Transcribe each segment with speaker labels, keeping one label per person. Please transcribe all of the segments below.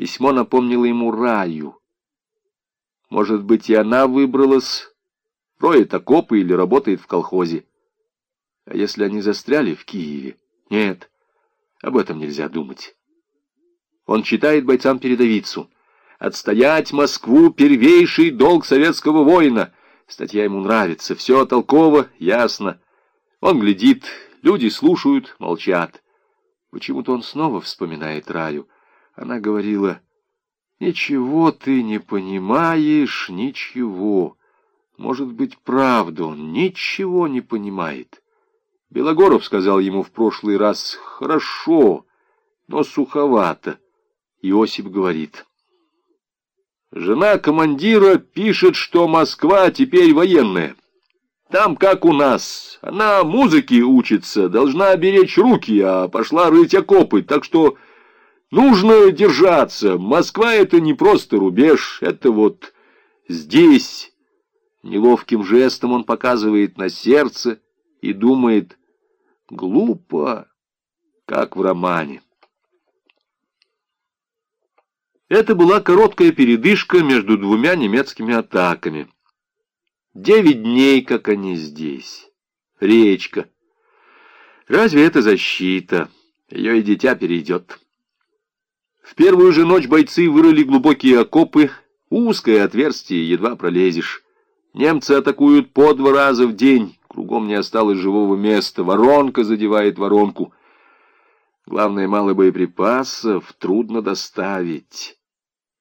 Speaker 1: Письмо напомнило ему раю. Может быть, и она выбралась, роет окопы или работает в колхозе. А если они застряли в Киеве? Нет, об этом нельзя думать. Он читает бойцам передовицу. «Отстоять Москву — первейший долг советского воина». Статья ему нравится, все толково, ясно. Он глядит, люди слушают, молчат. Почему-то он снова вспоминает Раю. Она говорила, «Ничего ты не понимаешь, ничего». Может быть, правда, он ничего не понимает. Белогоров сказал ему в прошлый раз, «Хорошо, но суховато». Иосип говорит, «Жена командира пишет, что Москва теперь военная». Там, как у нас, она музыке учится, должна беречь руки, а пошла рыть окопы, так что нужно держаться. Москва — это не просто рубеж, это вот здесь. Неловким жестом он показывает на сердце и думает, глупо, как в романе. Это была короткая передышка между двумя немецкими атаками. Девять дней, как они здесь. Речка. Разве это защита? Ее и дитя перейдет. В первую же ночь бойцы вырыли глубокие окопы, узкое отверстие, едва пролезешь. Немцы атакуют по два раза в день, кругом не осталось живого места, воронка задевает воронку. Главное, мало боеприпасов, трудно доставить.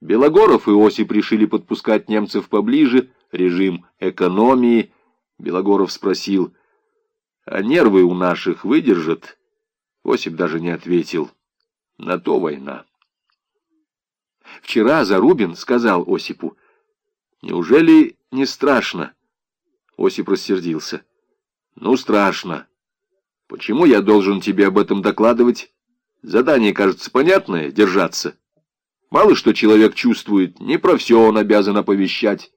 Speaker 1: Белогоров и Осип решили подпускать немцев поближе, режим экономии. Белогоров спросил, а нервы у наших выдержат? Осип даже не ответил. На то война. Вчера Зарубин сказал Осипу, неужели не страшно? Осип рассердился. Ну, страшно. Почему я должен тебе об этом докладывать? Задание, кажется, понятное — держаться. Мало что человек чувствует, не про все он обязан оповещать.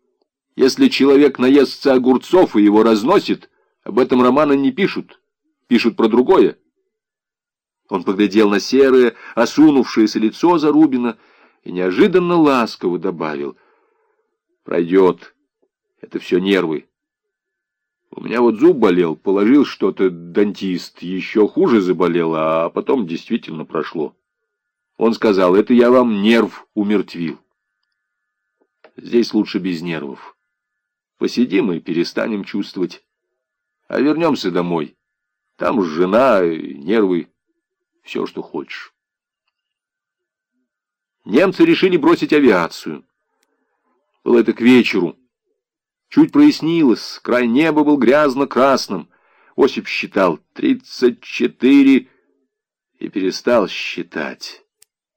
Speaker 1: Если человек наестся огурцов и его разносит, об этом романа не пишут. Пишут про другое. Он поглядел на серое, осунувшееся лицо Зарубина и неожиданно ласково добавил. «Пройдет. Это все нервы. У меня вот зуб болел, положил что-то дантист, еще хуже заболел, а потом действительно прошло». Он сказал, это я вам нерв умертвил. Здесь лучше без нервов. Посидим и перестанем чувствовать. А вернемся домой. Там жена, нервы, все, что хочешь. Немцы решили бросить авиацию. Было это к вечеру. Чуть прояснилось, край неба был грязно-красным. Осип считал тридцать четыре и перестал считать.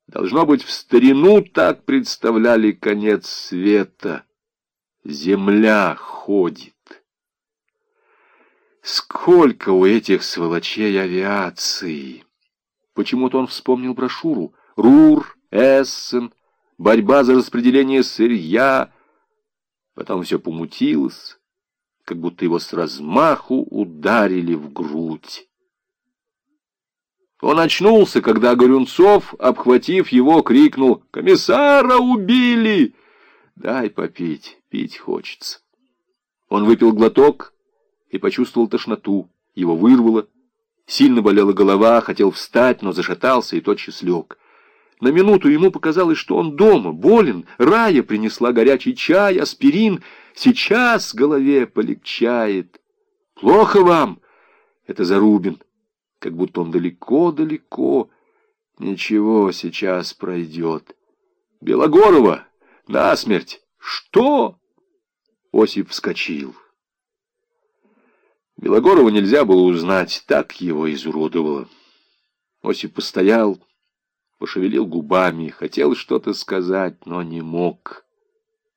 Speaker 1: Должно быть, в старину так представляли конец света. Земля ходит. Сколько у этих сволочей авиации! Почему-то он вспомнил брошюру. Рур, Эссен, борьба за распределение сырья. Потом все помутилось, как будто его с размаху ударили в грудь. Он очнулся, когда Горюнцов, обхватив его, крикнул «Комиссара убили!» «Дай попить, пить хочется». Он выпил глоток и почувствовал тошноту. Его вырвало. Сильно болела голова, хотел встать, но зашатался и тотчас лег. На минуту ему показалось, что он дома, болен. Рая принесла горячий чай, аспирин. Сейчас голове полегчает. «Плохо вам?» — это Зарубин как будто он далеко-далеко. Ничего, сейчас пройдет. Белогорова, насмерть. Что? Осип вскочил. Белогорова нельзя было узнать, так его изуродовало. Осип постоял, пошевелил губами, хотел что-то сказать, но не мог.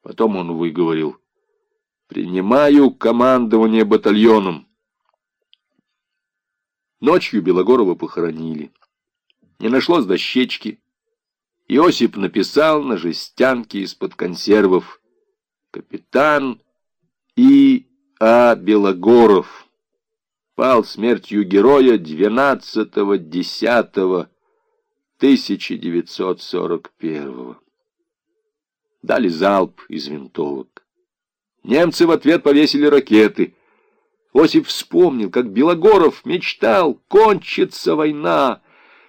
Speaker 1: Потом он выговорил. «Принимаю командование батальоном». Ночью Белогорова похоронили. Не нашлось дощечки. Иосип написал на жестянке из-под консервов «Капитан И. А. Белогоров пал смертью героя 12-10 1941 Дали залп из винтовок. Немцы в ответ повесили ракеты. Осип вспомнил, как Белогоров мечтал, кончится война,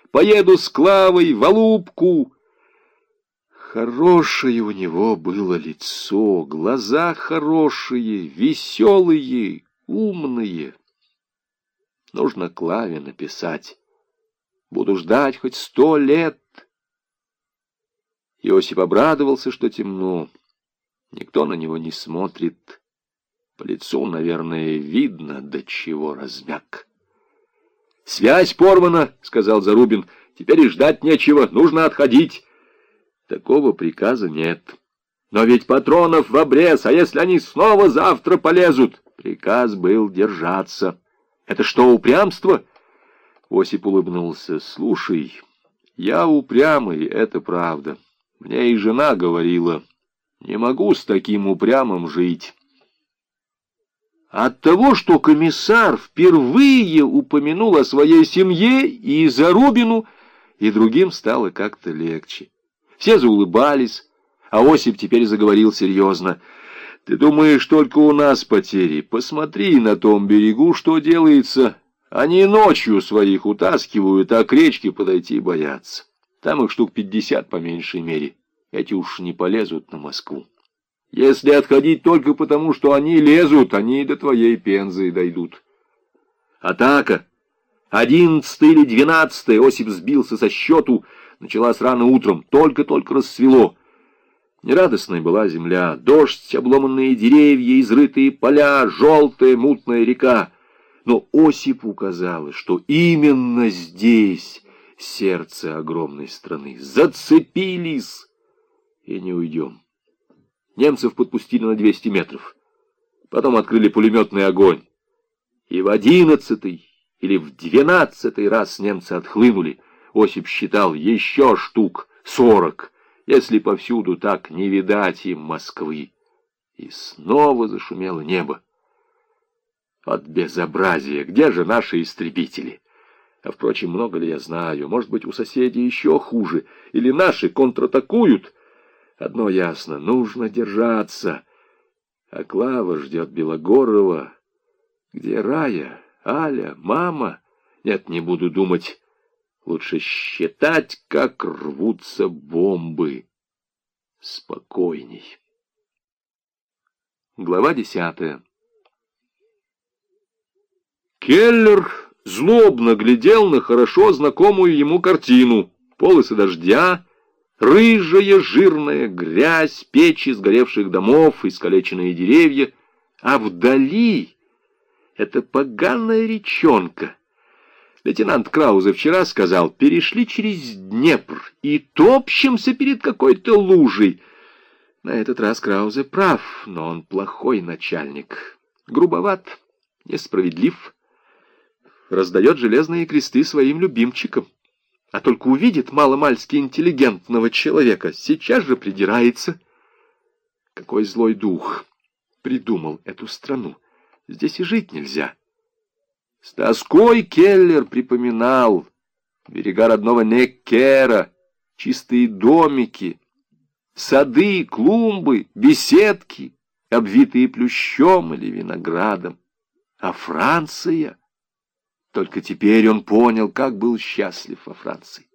Speaker 1: поеду с Клавой в Алубку. Хорошее у него было лицо, глаза хорошие, веселые, умные. Нужно Клаве написать. Буду ждать хоть сто лет. Иосиф обрадовался, что темно. Никто на него не смотрит. По лицу, наверное, видно, до чего размяк. «Связь порвана», — сказал Зарубин. «Теперь и ждать нечего, нужно отходить». Такого приказа нет. Но ведь патронов в обрез, а если они снова завтра полезут? Приказ был держаться. Это что, упрямство? Осип улыбнулся. Слушай, я упрямый, это правда. Мне и жена говорила, не могу с таким упрямым жить. От того, что комиссар впервые упомянул о своей семье и Зарубину, и другим стало как-то легче. Все заулыбались, а Осип теперь заговорил серьезно. «Ты думаешь, только у нас потери? Посмотри на том берегу, что делается. Они ночью своих утаскивают, а к речке подойти боятся». Там их штук пятьдесят по меньшей мере. Эти уж не полезут на Москву. Если отходить только потому, что они лезут, они до твоей пензы дойдут. Атака. Одиннадцатый или двенадцатый Осип сбился со счету. Началась рано утром. Только-только рассвело. Нерадостной была земля. Дождь, обломанные деревья, изрытые поля, желтая мутная река. Но Осипу казалось, что именно здесь сердце огромной страны. Зацепились и не уйдем. Немцев подпустили на 200 метров. Потом открыли пулеметный огонь. И в одиннадцатый или в двенадцатый раз немцы отхлынули. Осип считал еще штук сорок, если повсюду так не видать им Москвы. И снова зашумело небо. От безобразия! Где же наши истребители? А, впрочем, много ли я знаю? Может быть, у соседей еще хуже. Или наши контратакуют? Одно ясно — нужно держаться. А Клава ждет Белогорова. Где Рая, Аля, мама? Нет, не буду думать. Лучше считать, как рвутся бомбы. Спокойней. Глава десятая. Келлер злобно глядел на хорошо знакомую ему картину. Полосы дождя, рыжая жирная грязь, печи сгоревших домов, искалеченные деревья. А вдали это поганая речонка. Лейтенант Краузе вчера сказал, перешли через Днепр и топчемся перед какой-то лужей. На этот раз Краузе прав, но он плохой начальник. Грубоват, несправедлив раздает железные кресты своим любимчикам. А только увидит маломальски интеллигентного человека, сейчас же придирается. Какой злой дух придумал эту страну. Здесь и жить нельзя. С тоской Келлер припоминал берега родного Неккера, чистые домики, сады, клумбы, беседки, обвитые плющом или виноградом. А Франция... Только теперь он понял, как был счастлив во Франции.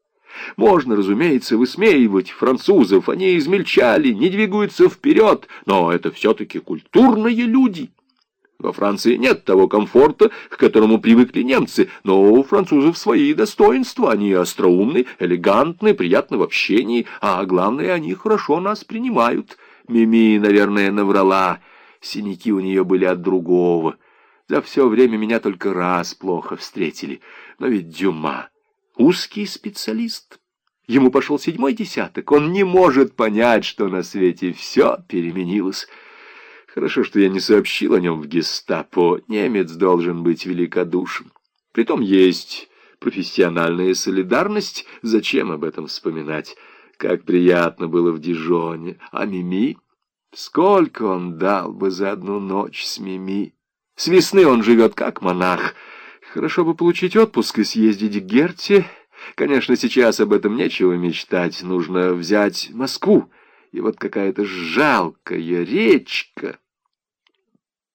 Speaker 1: Можно, разумеется, высмеивать французов, они измельчали, не двигаются вперед, но это все-таки культурные люди. Во Франции нет того комфорта, к которому привыкли немцы, но у французов свои достоинства, они остроумны, элегантны, приятны в общении, а главное, они хорошо нас принимают. Мими, наверное, наврала, синяки у нее были от другого. За все время меня только раз плохо встретили. Но ведь Дюма — узкий специалист. Ему пошел седьмой десяток. Он не может понять, что на свете все переменилось. Хорошо, что я не сообщил о нем в гестапо. Немец должен быть великодушен. Притом есть профессиональная солидарность. Зачем об этом вспоминать? Как приятно было в Дижоне. А Мими? Сколько он дал бы за одну ночь с Мими? С весны он живет как монах. Хорошо бы получить отпуск и съездить к Герте. Конечно, сейчас об этом нечего мечтать. Нужно взять Москву. И вот какая-то жалкая речка